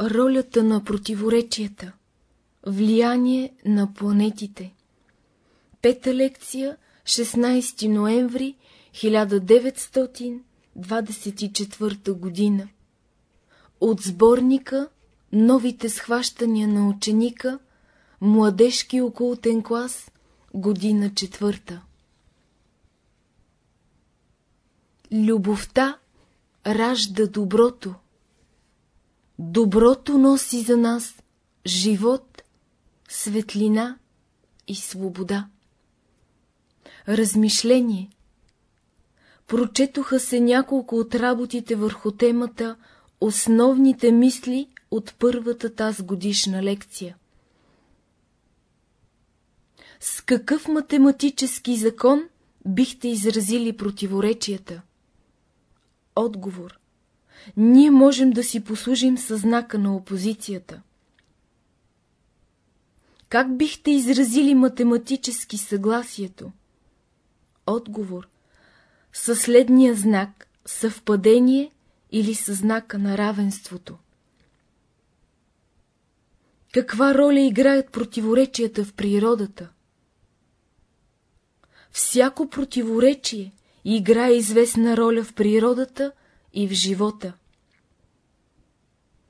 Ролята на противоречията Влияние на планетите. Пета лекция 16 ноември 1924 година. От сборника Новите схващания на ученика Младежки окултен клас Година четвърта. Любовта ражда доброто. Доброто носи за нас живот, светлина и свобода. Размишление Прочетоха се няколко от работите върху темата Основните мисли от първата тази годишна лекция. С какъв математически закон бихте изразили противоречията? Отговор. Ние можем да си послужим със знака на опозицията. Как бихте изразили математически съгласието? Отговор. Със следния знак – съвпадение или със знака на равенството. Каква роля играят противоречията в природата? Всяко противоречие играе известна роля в природата и в живота.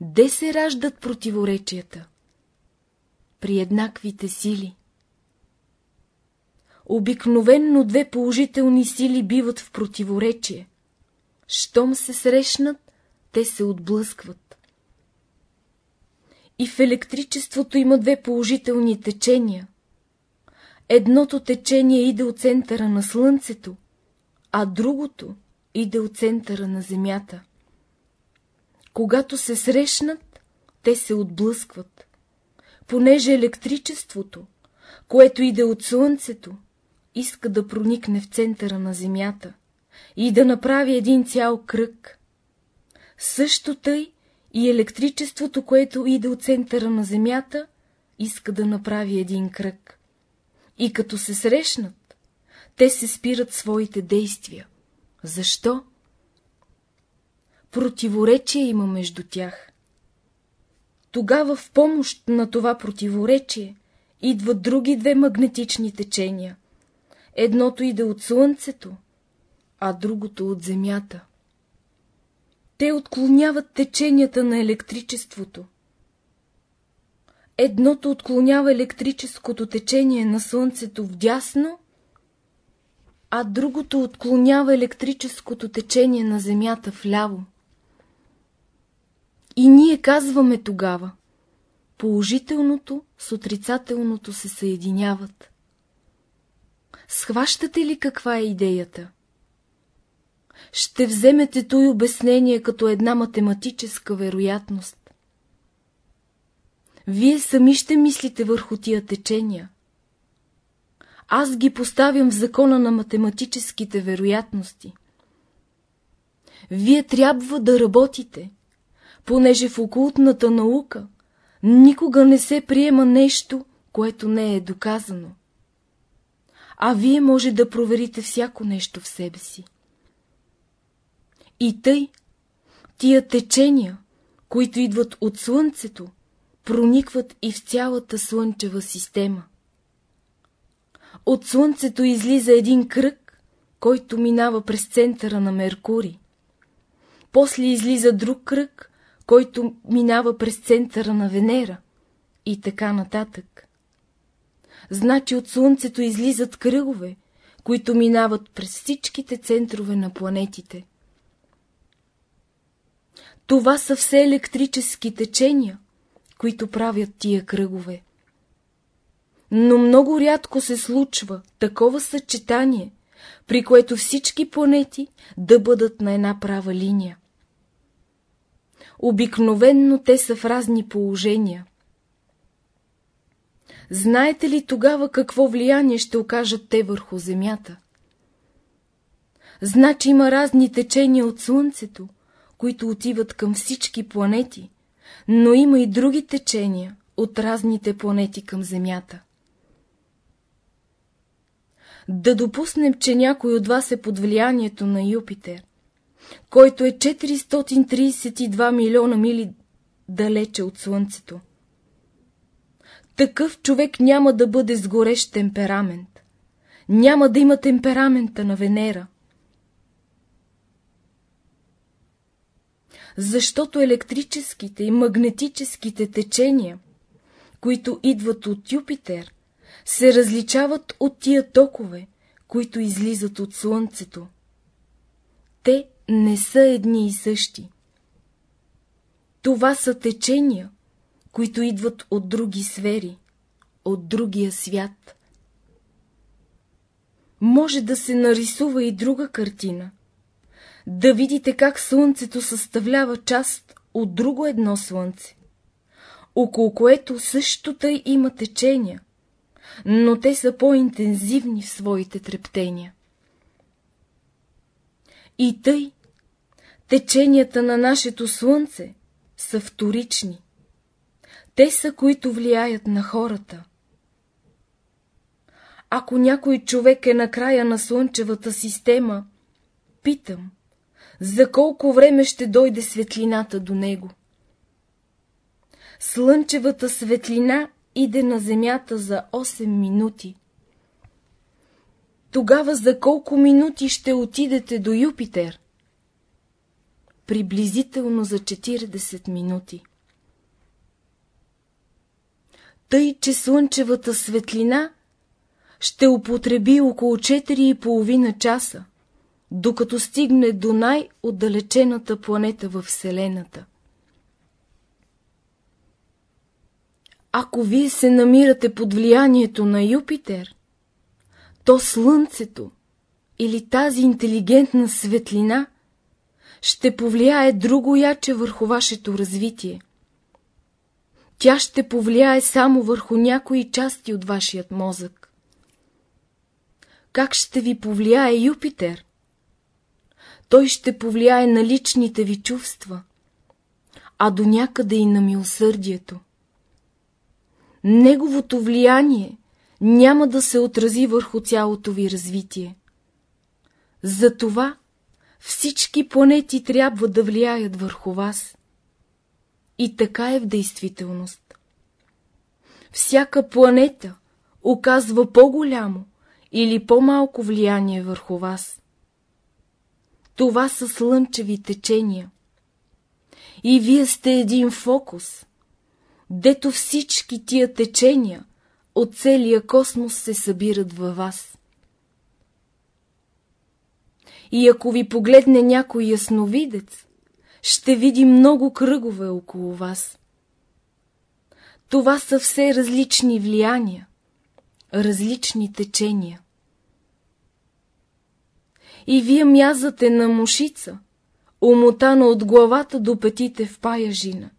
Де се раждат противоречията? При еднаквите сили. Обикновенно две положителни сили биват в противоречие. Щом се срещнат, те се отблъскват. И в електричеството има две положителни течения. Едното течение иде от центъра на Слънцето, а другото иде от центъра на Земята. Когато се срещнат, те се отблъскват, понеже електричеството, което иде от Слънцето, иска да проникне в центъра на Земята и да направи един цял кръг. Също тъй и електричеството, което иде от центъра на Земята, иска да направи един кръг. И като се срещнат, те се спират своите действия. Защо? Противоречие има между тях. Тогава в помощ на това противоречие идват други две магнетични течения. Едното иде от Слънцето, а другото от Земята. Те отклоняват теченията на електричеството. Едното отклонява електрическото течение на Слънцето вдясно, а другото отклонява електрическото течение на Земята вляво. И ние казваме тогава, положителното с отрицателното се съединяват. Схващате ли каква е идеята? Ще вземете той обяснение като една математическа вероятност. Вие сами ще мислите върху тия течения. Аз ги поставям в закона на математическите вероятности. Вие трябва да работите, понеже в окултната наука никога не се приема нещо, което не е доказано. А вие може да проверите всяко нещо в себе си. И тъй, тия течения, които идват от Слънцето, проникват и в цялата Слънчева система. От Слънцето излиза един кръг, който минава през центъра на Меркурий. После излиза друг кръг, който минава през центъра на Венера и така нататък. Значи от Слънцето излизат кръгове, които минават през всичките центрове на планетите. Това са все електрически течения, които правят тия кръгове. Но много рядко се случва такова съчетание, при което всички планети да бъдат на една права линия. Обикновенно те са в разни положения. Знаете ли тогава какво влияние ще окажат те върху Земята? Значи има разни течения от Слънцето, които отиват към всички планети, но има и други течения от разните планети към Земята. Да допуснем, че някой от вас е под влиянието на Юпитер, който е 432 милиона мили далече от слънцето. Такъв човек няма да бъде с горещ темперамент. Няма да има темперамента на Венера. Защото електрическите и магнетическите течения, които идват от Юпитер, се различават от тия токове, които излизат от Слънцето. Те не са едни и същи. Това са течения, които идват от други сфери, от другия свят. Може да се нарисува и друга картина. Да видите как Слънцето съставлява част от друго едно Слънце, около което също тъй има течения, но те са по-интензивни в своите трептения. И тъй, теченията на нашето Слънце са вторични. Те са, които влияят на хората. Ако някой човек е на края на Слънчевата система, питам, за колко време ще дойде светлината до него? Слънчевата светлина иде на Земята за 8 минути. Тогава за колко минути ще отидете до Юпитер? Приблизително за 40 минути. Тъй, че слънчевата светлина ще употреби около 4,5 часа, докато стигне до най-отдалечената планета във Вселената. Ако вие се намирате под влиянието на Юпитер, то Слънцето или тази интелигентна светлина ще повлияе друго яче върху вашето развитие. Тя ще повлияе само върху някои части от вашият мозък. Как ще ви повлияе Юпитер? Той ще повлияе на личните ви чувства, а до някъде и на милосърдието. Неговото влияние няма да се отрази върху цялото ви развитие. Затова всички планети трябва да влияят върху вас. И така е в действителност. Всяка планета оказва по-голямо или по-малко влияние върху вас. Това са слънчеви течения. И вие сте един фокус, дето всички тия течения от целия космос се събират във вас. И ако ви погледне някой ясновидец, ще види много кръгове около вас. Това са все различни влияния, различни течения. И вие мязате на мушица, умотана от главата до петите в паяжина,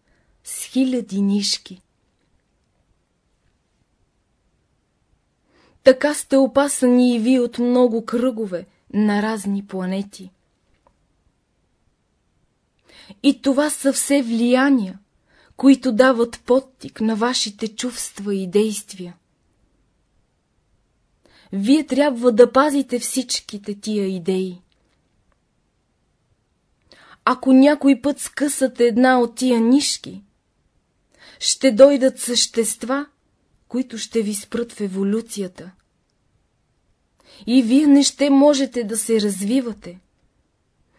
с хиляди нишки. Така сте опасани и вие от много кръгове на разни планети. И това са все влияния, които дават подтик на вашите чувства и действия. Вие трябва да пазите всичките тия идеи. Ако някой път скъсате една от тия нишки, ще дойдат същества, които ще ви спрат в еволюцията. И вие не ще можете да се развивате,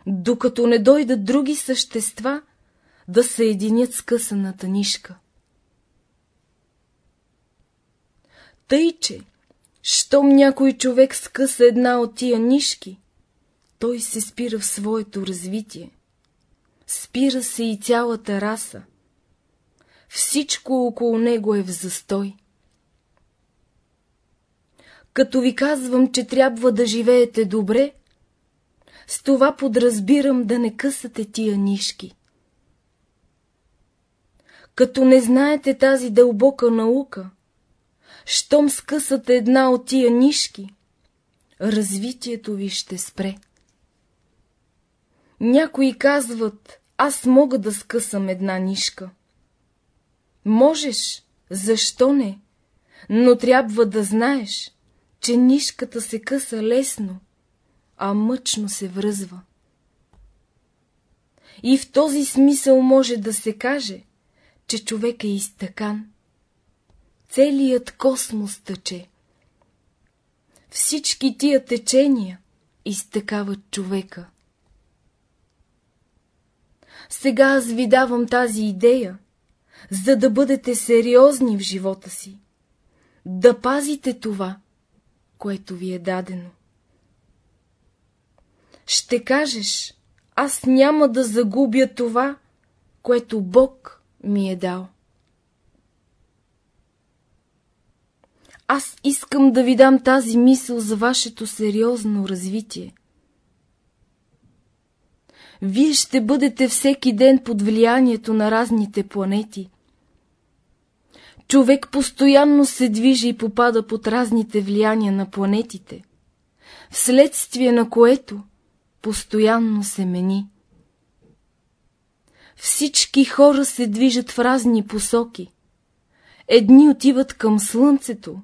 докато не дойдат други същества да съединят скъсаната нишка. Тъй, че, щом някой човек скъса една от тия нишки, той се спира в своето развитие. Спира се и цялата раса. Всичко около него е в застой. Като ви казвам, че трябва да живеете добре, с това подразбирам да не късате тия нишки. Като не знаете тази дълбока наука, щом скъсате една от тия нишки, развитието ви ще спре. Някои казват, аз мога да скъсам една нишка. Можеш, защо не? Но трябва да знаеш, че нишката се къса лесно, а мъчно се връзва. И в този смисъл може да се каже, че човек е изтъкан. Целият космос тъче. Всички тия течения изтъкават човека. Сега аз ви давам тази идея, за да бъдете сериозни в живота си, да пазите това, което ви е дадено. Ще кажеш, аз няма да загубя това, което Бог ми е дал. Аз искам да ви дам тази мисъл за вашето сериозно развитие. Вие ще бъдете всеки ден под влиянието на разните планети. Човек постоянно се движи и попада под разните влияния на планетите, вследствие на което постоянно се мени. Всички хора се движат в разни посоки. Едни отиват към слънцето,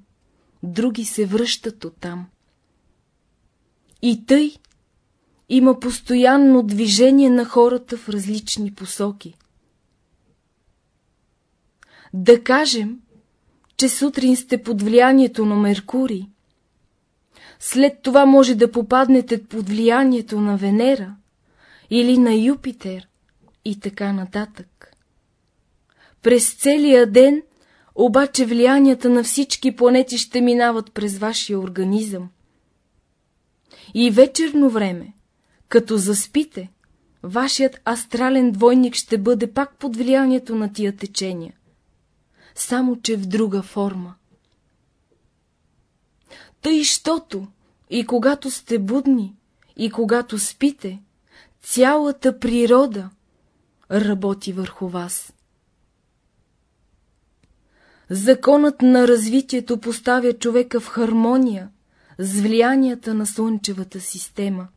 други се връщат оттам. И тъй има постоянно движение на хората в различни посоки. Да кажем, че сутрин сте под влиянието на Меркурий, след това може да попаднете под влиянието на Венера или на Юпитер и така нататък. През целия ден обаче влиянията на всички планети ще минават през вашия организъм. И вечерно време, като заспите, вашият астрален двойник ще бъде пак под влиянието на тия течения, само че в друга форма. Тъй, щото и когато сте будни, и когато спите, цялата природа работи върху вас. Законът на развитието поставя човека в хармония с влиянията на Слънчевата система.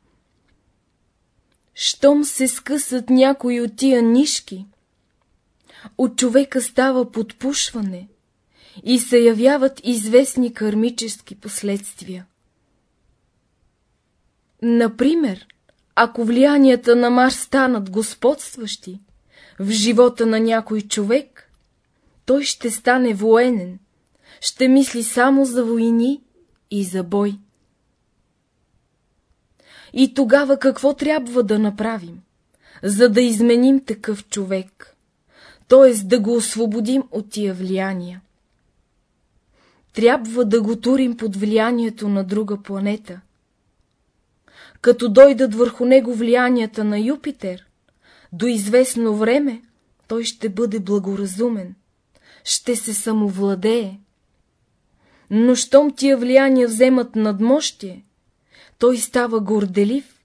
Щом се скъсат някои от тия нишки, от човека става подпушване и се явяват известни кармически последствия. Например, ако влиянията на Марс станат господстващи в живота на някой човек, той ще стане военен, ще мисли само за войни и за бой. И тогава какво трябва да направим, за да изменим такъв човек, т.е. да го освободим от тия влияния? Трябва да го турим под влиянието на друга планета – като дойдат върху него влиянията на Юпитер, до известно време той ще бъде благоразумен, ще се самовладее. Но щом тия влияния вземат надмощие, той става горделив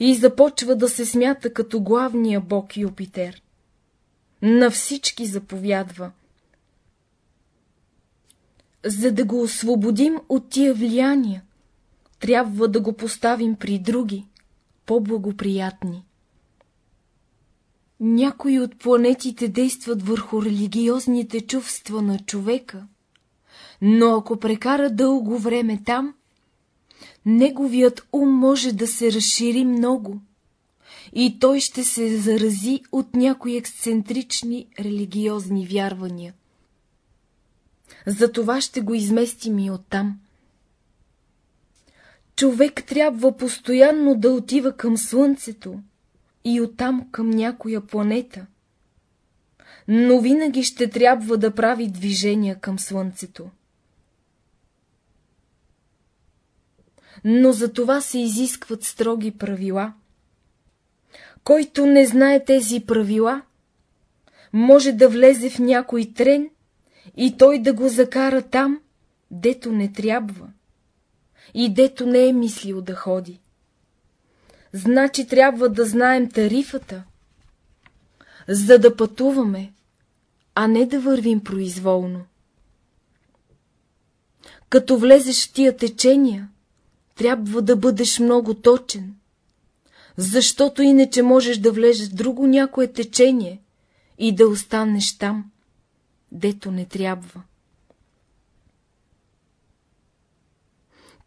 и започва да се смята като главния бог Юпитер. На всички заповядва. За да го освободим от тия влияния, трябва да го поставим при други, по-благоприятни. Някои от планетите действат върху религиозните чувства на човека, но ако прекара дълго време там, неговият ум може да се разшири много и той ще се зарази от някои ексцентрични религиозни вярвания. Затова ще го изместим и оттам. Човек трябва постоянно да отива към Слънцето и оттам към някоя планета. Но винаги ще трябва да прави движения към Слънцето. Но за това се изискват строги правила. Който не знае тези правила, може да влезе в някой трен и той да го закара там, дето не трябва и дето не е мислил да ходи. Значи трябва да знаем тарифата, за да пътуваме, а не да вървим произволно. Като влезеш в тия течения, трябва да бъдеш много точен, защото иначе можеш да влезеш в друго някое течение и да останеш там, дето не трябва.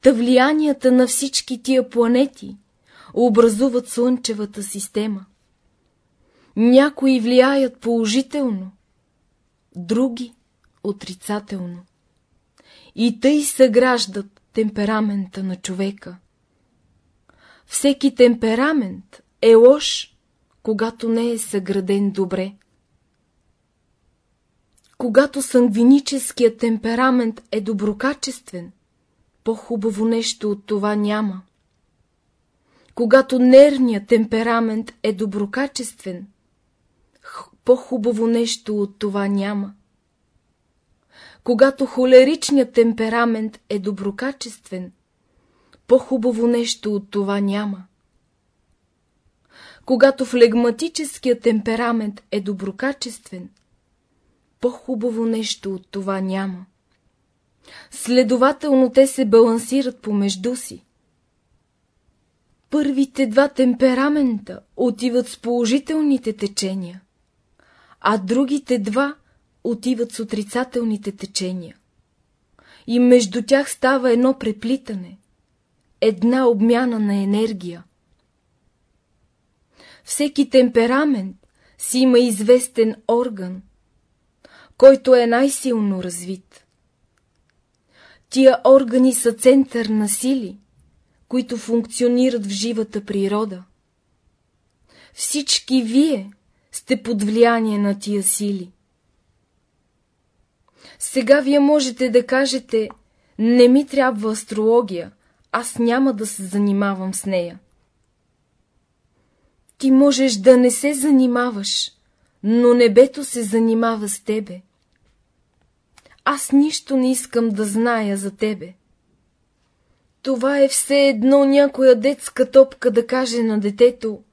Та влиянията на всички тия планети образуват Слънчевата система. Някои влияят положително, други отрицателно. И тъй съграждат темперамента на човека. Всеки темперамент е лош, когато не е съграден добре. Когато сангвиническият темперамент е доброкачествен, по-хубаво нещо от това няма. Когато нервният темперамент е доброкачествен, по-хубаво нещо от това няма. Когато холеричният темперамент е доброкачествен, по-хубаво нещо от това няма. Когато флегматическият темперамент е доброкачествен, по-хубаво нещо от това няма. Следователно те се балансират помежду си. Първите два темперамента отиват с положителните течения, а другите два отиват с отрицателните течения. И между тях става едно преплитане, една обмяна на енергия. Всеки темперамент си има известен орган, който е най-силно развит. Тия органи са център на сили, които функционират в живата природа. Всички вие сте под влияние на тия сили. Сега вие можете да кажете, не ми трябва астрология, аз няма да се занимавам с нея. Ти можеш да не се занимаваш, но небето се занимава с тебе. Аз нищо не искам да зная за тебе. Това е все едно някоя детска топка да каже на детето,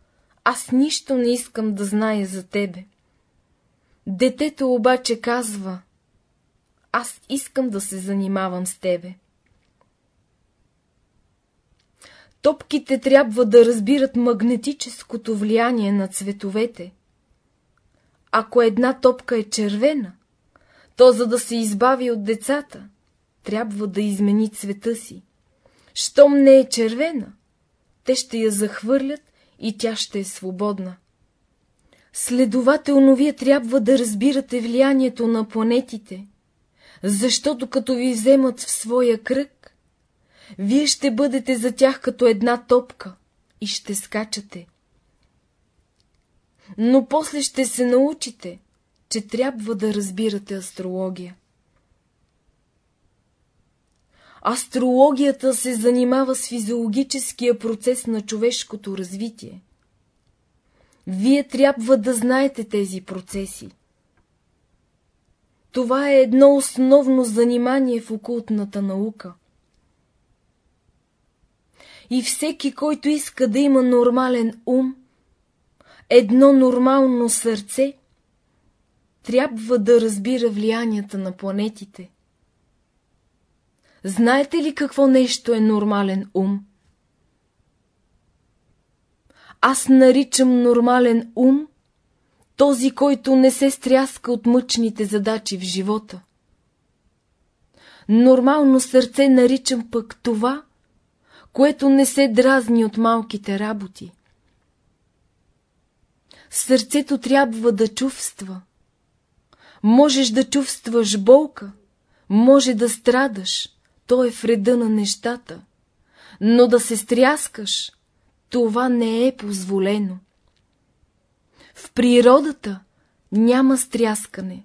аз нищо не искам да зная за тебе. Детето обаче казва, аз искам да се занимавам с тебе. Топките трябва да разбират магнетическото влияние на цветовете. Ако една топка е червена, то за да се избави от децата, трябва да измени цвета си. Щом не е червена, те ще я захвърлят и тя ще е свободна. Следователно, вие трябва да разбирате влиянието на планетите, защото като ви вземат в своя кръг, вие ще бъдете за тях като една топка и ще скачате. Но после ще се научите, че трябва да разбирате астрология. Астрологията се занимава с физиологическия процес на човешкото развитие. Вие трябва да знаете тези процеси. Това е едно основно занимание в окултната наука. И всеки, който иска да има нормален ум, едно нормално сърце, трябва да разбира влиянията на планетите. Знаете ли какво нещо е нормален ум? Аз наричам нормален ум този, който не се стряска от мъчните задачи в живота. Нормално сърце наричам пък това, което не се дразни от малките работи. Сърцето трябва да чувства. Можеш да чувстваш болка, може да страдаш, то е вреда на нещата, но да се стряскаш, това не е позволено. В природата няма стряскане.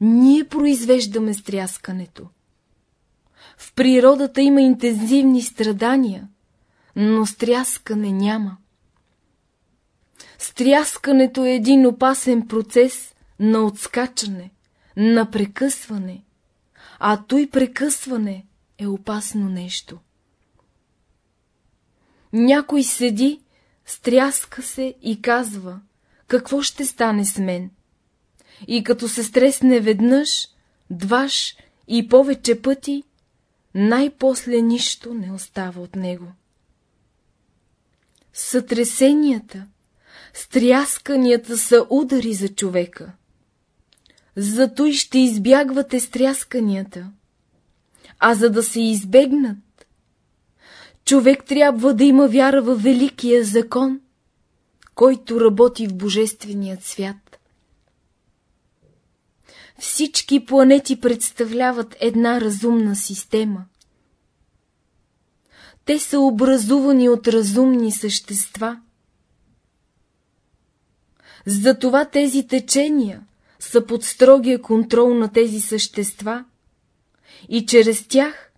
Ние произвеждаме стряскането. В природата има интензивни страдания, но стряскане няма. Стряскането е един опасен процес на отскачане, на прекъсване, а той прекъсване е опасно нещо. Някой седи, стряска се и казва, какво ще стане с мен? И като се стресне веднъж, дваш и повече пъти, най-после нищо не остава от него. Сътресенията, стрясканията са удари за човека. Зато и ще избягвате стрясканията. А за да се избегнат, човек трябва да има вяра във великия закон, който работи в Божественият свят. Всички планети представляват една разумна система. Те са образувани от разумни същества. Затова тези течения са под строгия контрол на тези същества и чрез тях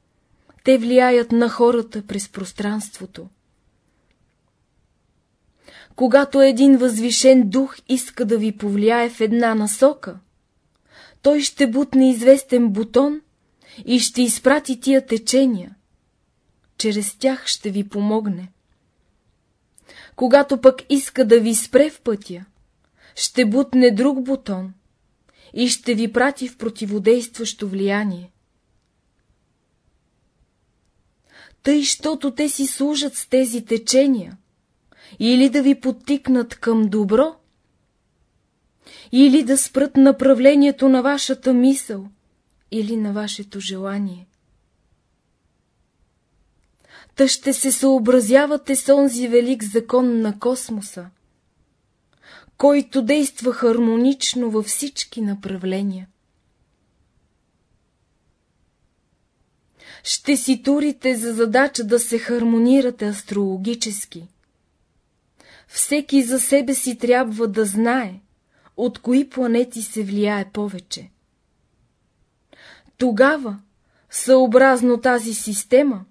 те влияят на хората през пространството. Когато един възвишен дух иска да ви повлияе в една насока, той ще бутне известен бутон и ще изпрати тия течения. Чрез тях ще ви помогне. Когато пък иска да ви спре в пътя, ще бутне друг бутон и ще ви прати в противодействащо влияние. Тъй, щото те си служат с тези течения, или да ви подтикнат към добро, или да спрат направлението на вашата мисъл, или на вашето желание. Та ще се съобразявате с онзи велик закон на космоса, който действа хармонично във всички направления. Ще си турите за задача да се хармонирате астрологически. Всеки за себе си трябва да знае, от кои планети се влияе повече. Тогава, съобразно тази система,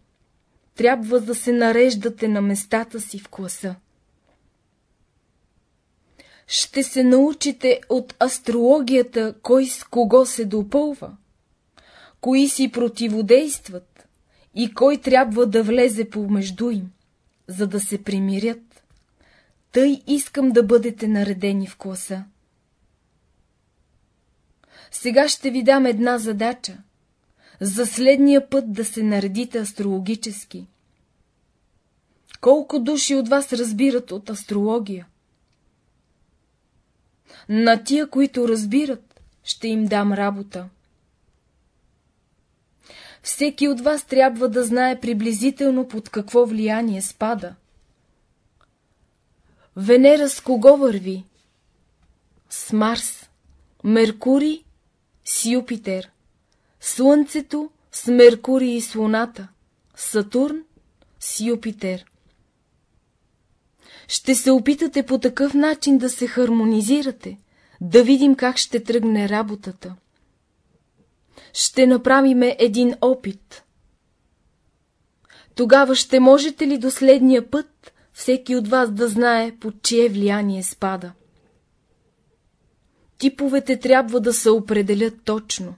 трябва да се нареждате на местата си в класа ще се научите от астрологията кой с кого се допълва, кои си противодействат и кой трябва да влезе помежду им, за да се примирят. Тъй искам да бъдете наредени в класа. Сега ще ви дам една задача. За следния път да се наредите астрологически. Колко души от вас разбират от астрология? На тия, които разбират, ще им дам работа. Всеки от вас трябва да знае приблизително под какво влияние спада. Венера с кого върви? С Марс, Меркурий с Юпитер, Слънцето с Меркурий и с Луната, Сатурн с Юпитер ще се опитате по такъв начин да се хармонизирате, да видим как ще тръгне работата. Ще направиме един опит. Тогава ще можете ли до следния път всеки от вас да знае под чие влияние спада? Типовете трябва да се определят точно.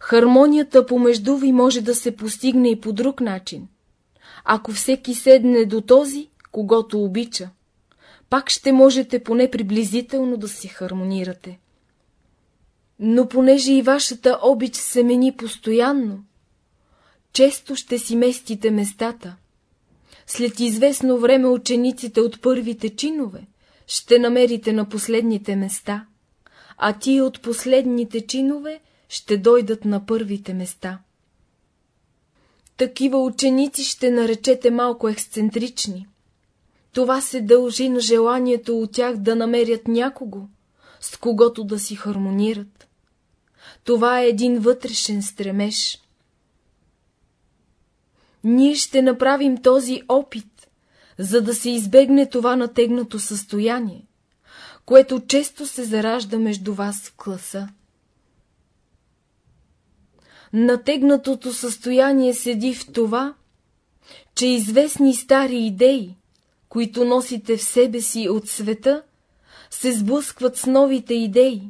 Хармонията помежду ви може да се постигне и по друг начин ако всеки седне до този, когато обича, пак ще можете поне приблизително да си хармонирате. Но понеже и вашата обич се мени постоянно, често ще си местите местата. След известно време учениците от първите чинове ще намерите на последните места, а тия от последните чинове ще дойдат на първите места. Такива ученици ще наречете малко ексцентрични. Това се дължи на желанието от тях да намерят някого, с когото да си хармонират. Това е един вътрешен стремеж. Ние ще направим този опит, за да се избегне това натегнато състояние, което често се заражда между вас в класа. Натегнатото състояние седи в това, че известни стари идеи, които носите в себе си от света, се сблъскват с новите идеи,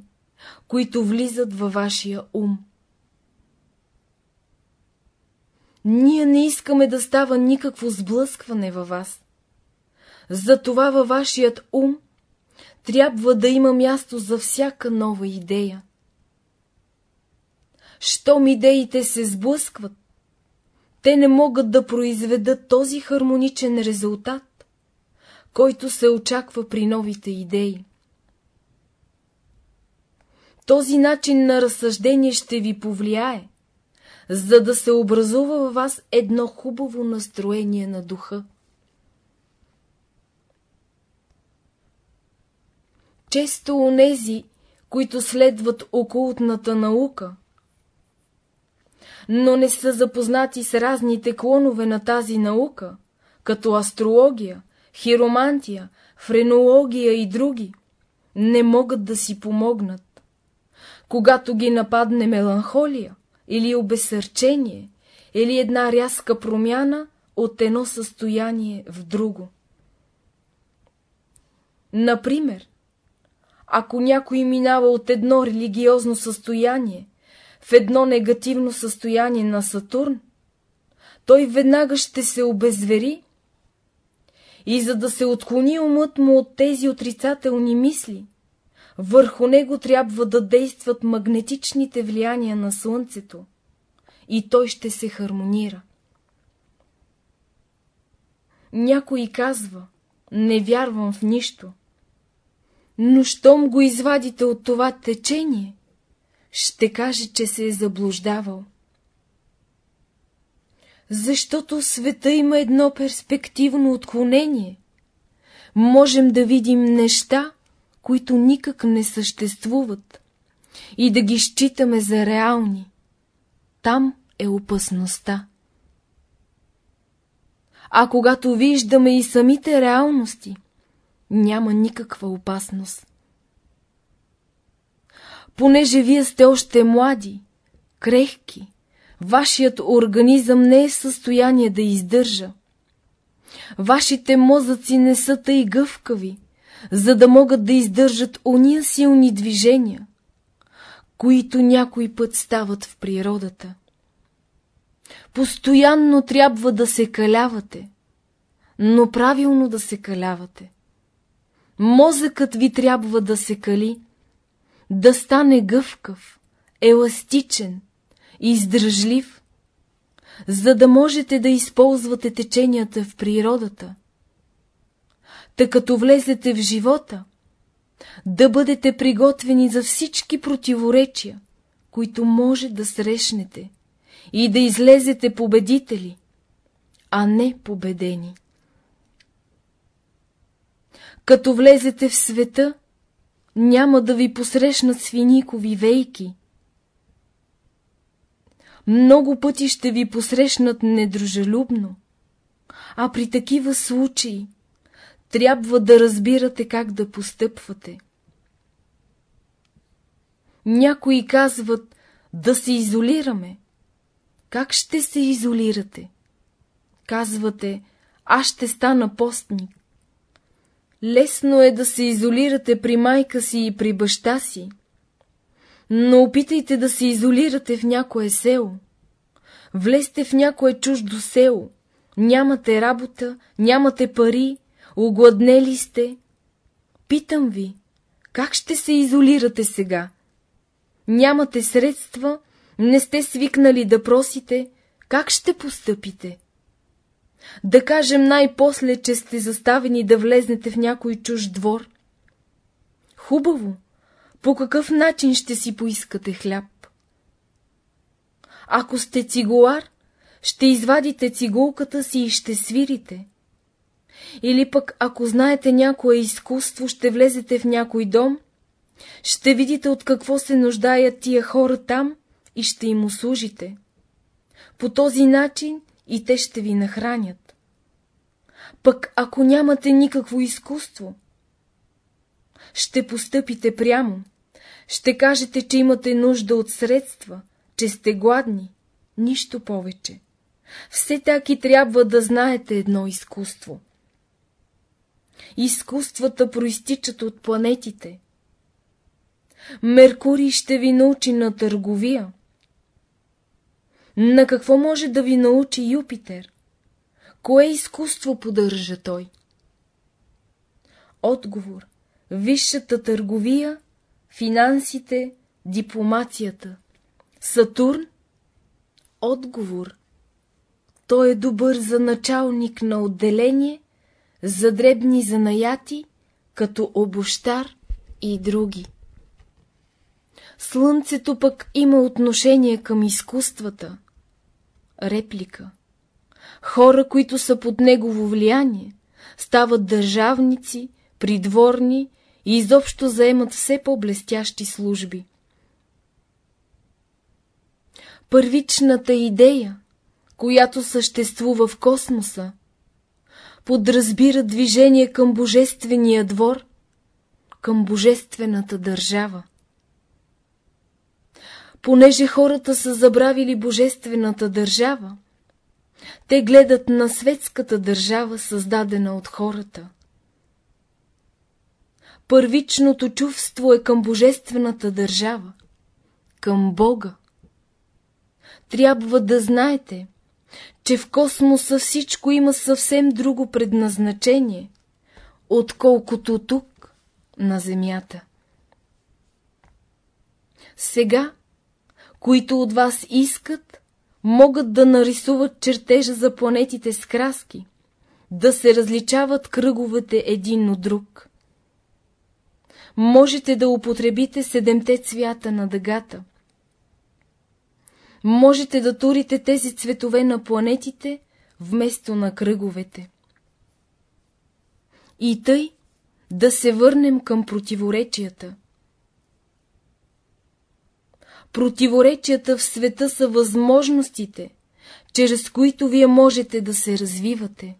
които влизат във вашия ум. Ние не искаме да става никакво сблъскване във вас. Затова във вашият ум трябва да има място за всяка нова идея щом идеите се сблъскват, те не могат да произведат този хармоничен резултат, който се очаква при новите идеи. Този начин на разсъждение ще ви повлияе, за да се образува във вас едно хубаво настроение на духа. Често онези, които следват окултната наука, но не са запознати с разните клонове на тази наука, като астрология, хиромантия, френология и други, не могат да си помогнат. Когато ги нападне меланхолия или обесърчение, или една рязка промяна от едно състояние в друго. Например, ако някой минава от едно религиозно състояние в едно негативно състояние на Сатурн, той веднага ще се обезвери и за да се отклони умът му от тези отрицателни мисли, върху него трябва да действат магнетичните влияния на Слънцето и той ще се хармонира. Някой казва, не вярвам в нищо, но щом го извадите от това течение, ще каже, че се е заблуждавал. Защото света има едно перспективно отклонение. Можем да видим неща, които никак не съществуват, и да ги считаме за реални. Там е опасността. А когато виждаме и самите реалности, няма никаква опасност. Понеже вие сте още млади, крехки, вашият организъм не е в състояние да издържа. Вашите мозъци не са тъй гъвкави, за да могат да издържат ония силни движения, които някой път стават в природата. Постоянно трябва да се калявате, но правилно да се калявате. Мозъкът ви трябва да се кали, да стане гъвкав, еластичен, издръжлив, за да можете да използвате теченията в природата. Та като влезете в живота, да бъдете приготвени за всички противоречия, които може да срещнете и да излезете победители, а не победени. Като влезете в света, няма да ви посрещнат свиникови вейки. Много пъти ще ви посрещнат недружелюбно, а при такива случаи трябва да разбирате как да постъпвате. Някои казват да се изолираме. Как ще се изолирате? Казвате, аз ще стана постник. Лесно е да се изолирате при майка си и при баща си, но опитайте да се изолирате в някое село. Влезте в някое чуждо село, нямате работа, нямате пари, огладнели сте. Питам ви, как ще се изолирате сега? Нямате средства, не сте свикнали да просите, как ще постъпите? Да кажем най-после, че сте заставени да влезнете в някой чуж двор. Хубаво, по какъв начин ще си поискате хляб? Ако сте цигулар, ще извадите цигулката си и ще свирите. Или пък, ако знаете някое изкуство, ще влезете в някой дом, ще видите от какво се нуждаят тия хора там и ще им услужите. По този начин и те ще ви нахранят. Пък ако нямате никакво изкуство, ще постъпите прямо, ще кажете, че имате нужда от средства, че сте гладни, нищо повече. Все таки трябва да знаете едно изкуство. Изкуствата проистичат от планетите. Меркурий ще ви научи на търговия. На какво може да ви научи Юпитер? Кое изкуство поддържа той? Отговор. Висшата търговия, финансите, дипломацията. Сатурн? Отговор. Той е добър за началник на отделение, за дребни занаяти, като обощар и други. Слънцето пък има отношение към изкуствата. Реплика. Хора, които са под негово влияние, стават държавници, придворни и изобщо заемат все по-блестящи служби. Първичната идея, която съществува в космоса, подразбира движение към Божествения двор, към Божествената държава. Понеже хората са забравили Божествената държава, те гледат на светската държава, създадена от хората. Първичното чувство е към Божествената държава, към Бога. Трябва да знаете, че в космоса всичко има съвсем друго предназначение, отколкото тук, на Земята. Сега, които от вас искат, могат да нарисуват чертежа за планетите с краски, да се различават кръговете един от друг. Можете да употребите седемте цвята на дъгата. Можете да турите тези цветове на планетите вместо на кръговете. И тъй да се върнем към противоречията. Противоречията в света са възможностите, чрез които вие можете да се развивате.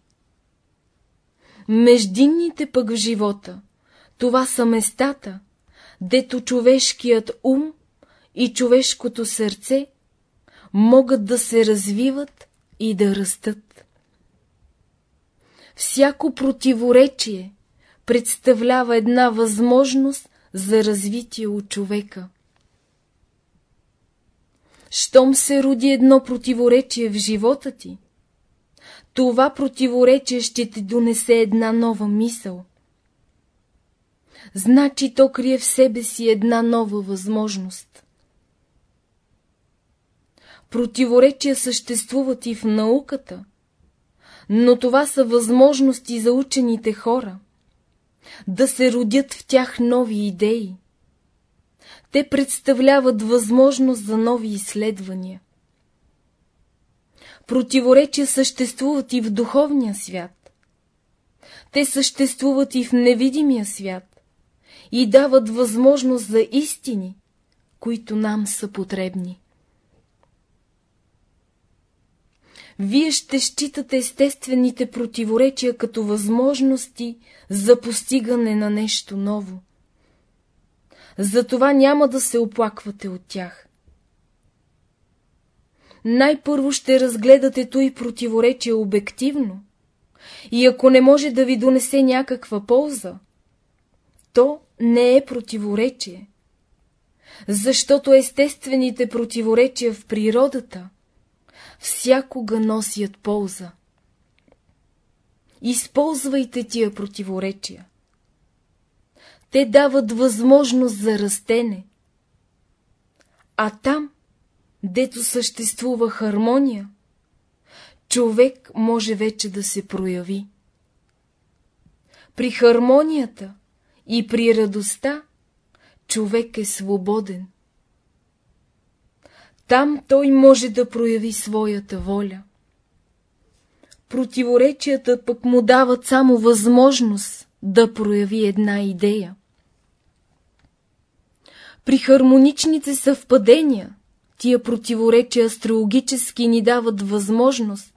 Междинните пък в живота, това са местата, дето човешкият ум и човешкото сърце могат да се развиват и да растат. Всяко противоречие представлява една възможност за развитие от човека. Щом се роди едно противоречие в живота ти, това противоречие ще ти донесе една нова мисъл. Значи то крие в себе си една нова възможност. Противоречия съществуват и в науката, но това са възможности за учените хора да се родят в тях нови идеи. Те представляват възможност за нови изследвания. Противоречия съществуват и в духовния свят. Те съществуват и в невидимия свят и дават възможност за истини, които нам са потребни. Вие ще считате естествените противоречия като възможности за постигане на нещо ново затова няма да се оплаквате от тях. Най-първо ще разгледате той противоречие обективно и ако не може да ви донесе някаква полза, то не е противоречие, защото естествените противоречия в природата всякога носят полза. Използвайте тия противоречия. Те дават възможност за растене. А там, дето съществува хармония, човек може вече да се прояви. При хармонията и при радостта човек е свободен. Там той може да прояви своята воля. Противоречията пък му дават само възможност да прояви една идея. При хармоничните съвпадения, тия противоречия астрологически ни дават възможност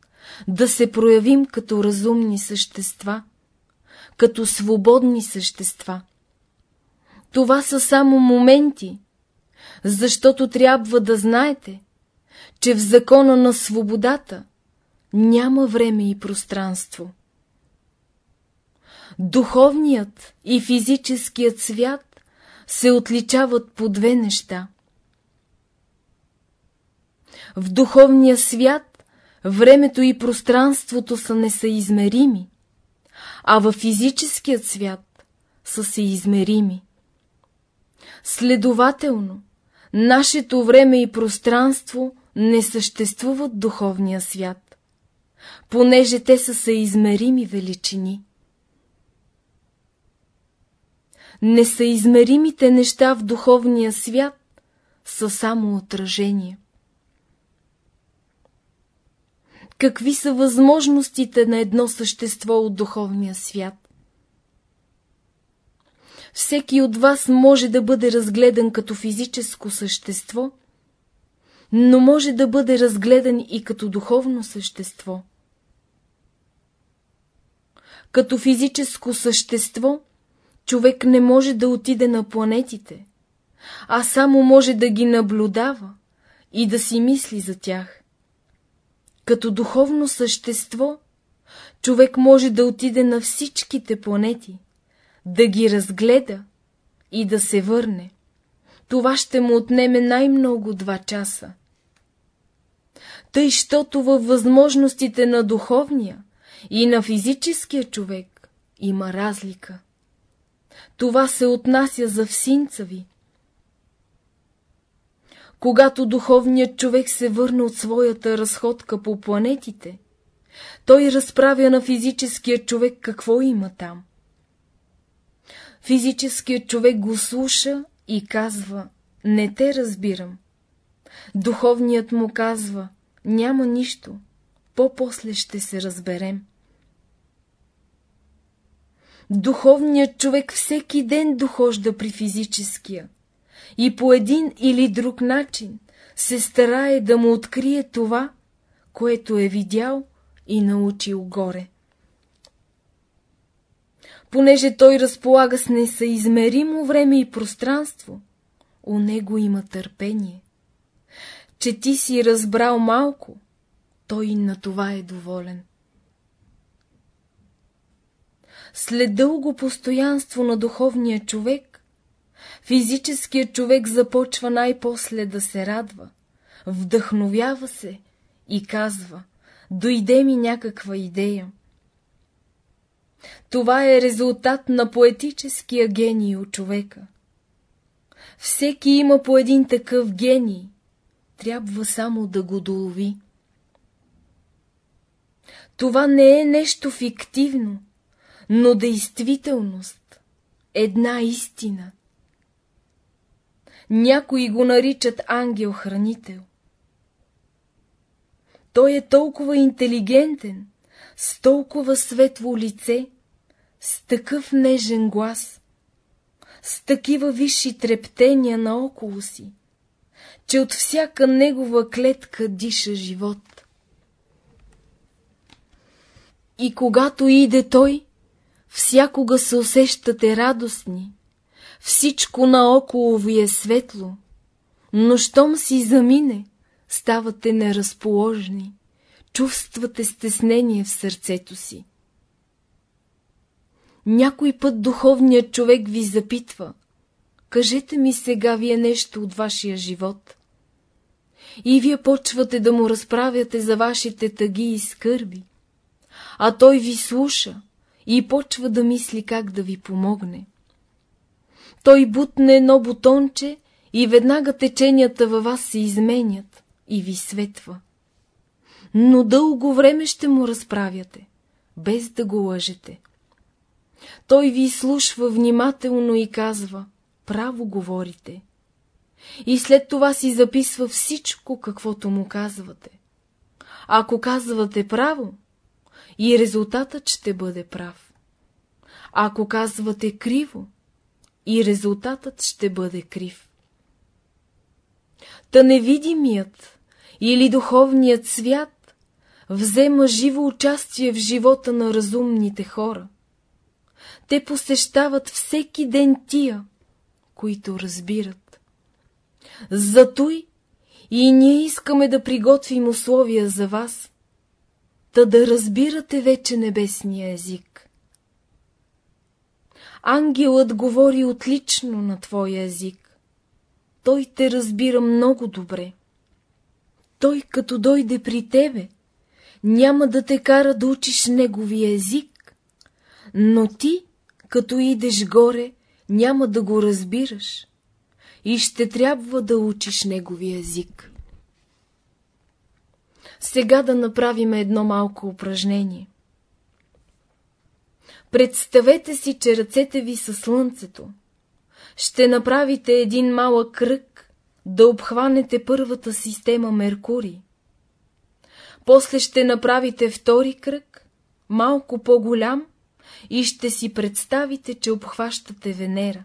да се проявим като разумни същества, като свободни същества. Това са само моменти, защото трябва да знаете, че в закона на свободата няма време и пространство. Духовният и физическият свят се отличават по две неща. В духовния свят времето и пространството са несъизмерими, а в физическият свят са съизмерими. Следователно, нашето време и пространство не съществуват в духовния свят, понеже те са съизмерими величини. Несъизмеримите неща в духовния свят са само отражения. Какви са възможностите на едно същество от духовния свят? Всеки от вас може да бъде разгледан като физическо същество, но може да бъде разгледан и като духовно същество. Като физическо същество, човек не може да отиде на планетите, а само може да ги наблюдава и да си мисли за тях. Като духовно същество, човек може да отиде на всичките планети, да ги разгледа и да се върне. Това ще му отнеме най-много два часа. Тъй, щото във възможностите на духовния и на физическия човек има разлика. Това се отнася за всинца ви. Когато духовният човек се върне от своята разходка по планетите, той разправя на физическия човек какво има там. Физическият човек го слуша и казва, не те разбирам. Духовният му казва, няма нищо, по-после ще се разберем. Духовният човек всеки ден дохожда при физическия и по един или друг начин се старае да му открие това, което е видял и научил горе. Понеже той разполага с несъизмеримо време и пространство, у него има търпение. Че ти си разбрал малко, той на това е доволен. След дълго постоянство на духовния човек, физическият човек започва най-после да се радва, вдъхновява се и казва, дойде ми някаква идея. Това е резултат на поетическия гений у човека. Всеки има по един такъв гений, трябва само да го долови. Това не е нещо фиктивно, но действителност, една истина. Някои го наричат ангел-хранител. Той е толкова интелигентен, с толкова светло лице, с такъв нежен глас, с такива висши трептения наоколо си, че от всяка негова клетка диша живот. И когато иде той, всякога се усещате радостни, всичко наоколо ви е светло, но щом си замине, ставате неразположни, чувствате стеснение в сърцето си. Някой път духовният човек ви запитва, кажете ми сега вие нещо от вашия живот. И вие почвате да му разправяте за вашите тъги и скърби, а той ви слуша и почва да мисли как да ви помогне. Той бутне едно бутонче и веднага теченията във вас се изменят и ви светва. Но дълго време ще му разправяте, без да го лъжете. Той ви слушва внимателно и казва, право говорите. И след това си записва всичко, каквото му казвате. Ако казвате право, и резултатът ще бъде прав. Ако казвате криво, и резултатът ще бъде крив. Та невидимият или духовният свят взема живо участие в живота на разумните хора. Те посещават всеки ден тия, които разбират. Затой и ние искаме да приготвим условия за вас, та да разбирате вече небесния език. Ангелът говори отлично на твоя език. Той те разбира много добре. Той, като дойде при тебе, няма да те кара да учиш неговия език, но ти, като идеш горе, няма да го разбираш и ще трябва да учиш неговия език. Сега да направим едно малко упражнение. Представете си, че ръцете ви са слънцето. Ще направите един малък кръг, да обхванете първата система Меркурий. После ще направите втори кръг, малко по-голям, и ще си представите, че обхващате Венера.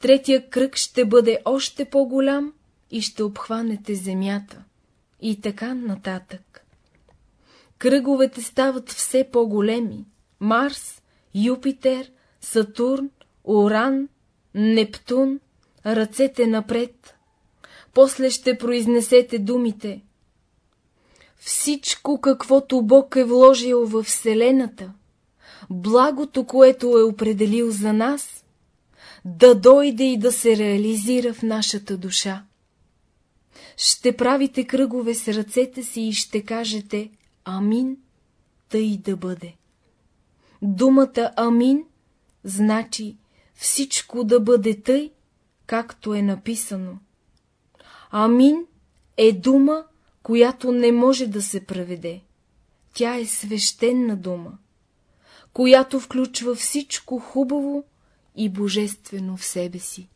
Третия кръг ще бъде още по-голям и ще обхванете Земята. И така нататък. Кръговете стават все по-големи. Марс, Юпитер, Сатурн, Уран, Нептун, ръцете напред. После ще произнесете думите. Всичко, каквото Бог е вложил в Вселената, благото, което е определил за нас, да дойде и да се реализира в нашата душа. Ще правите кръгове с ръцете си и ще кажете Амин, тъй да бъде. Думата Амин значи всичко да бъде тъй, както е написано. Амин е дума, която не може да се преведе. Тя е свещена дума, която включва всичко хубаво и божествено в себе си.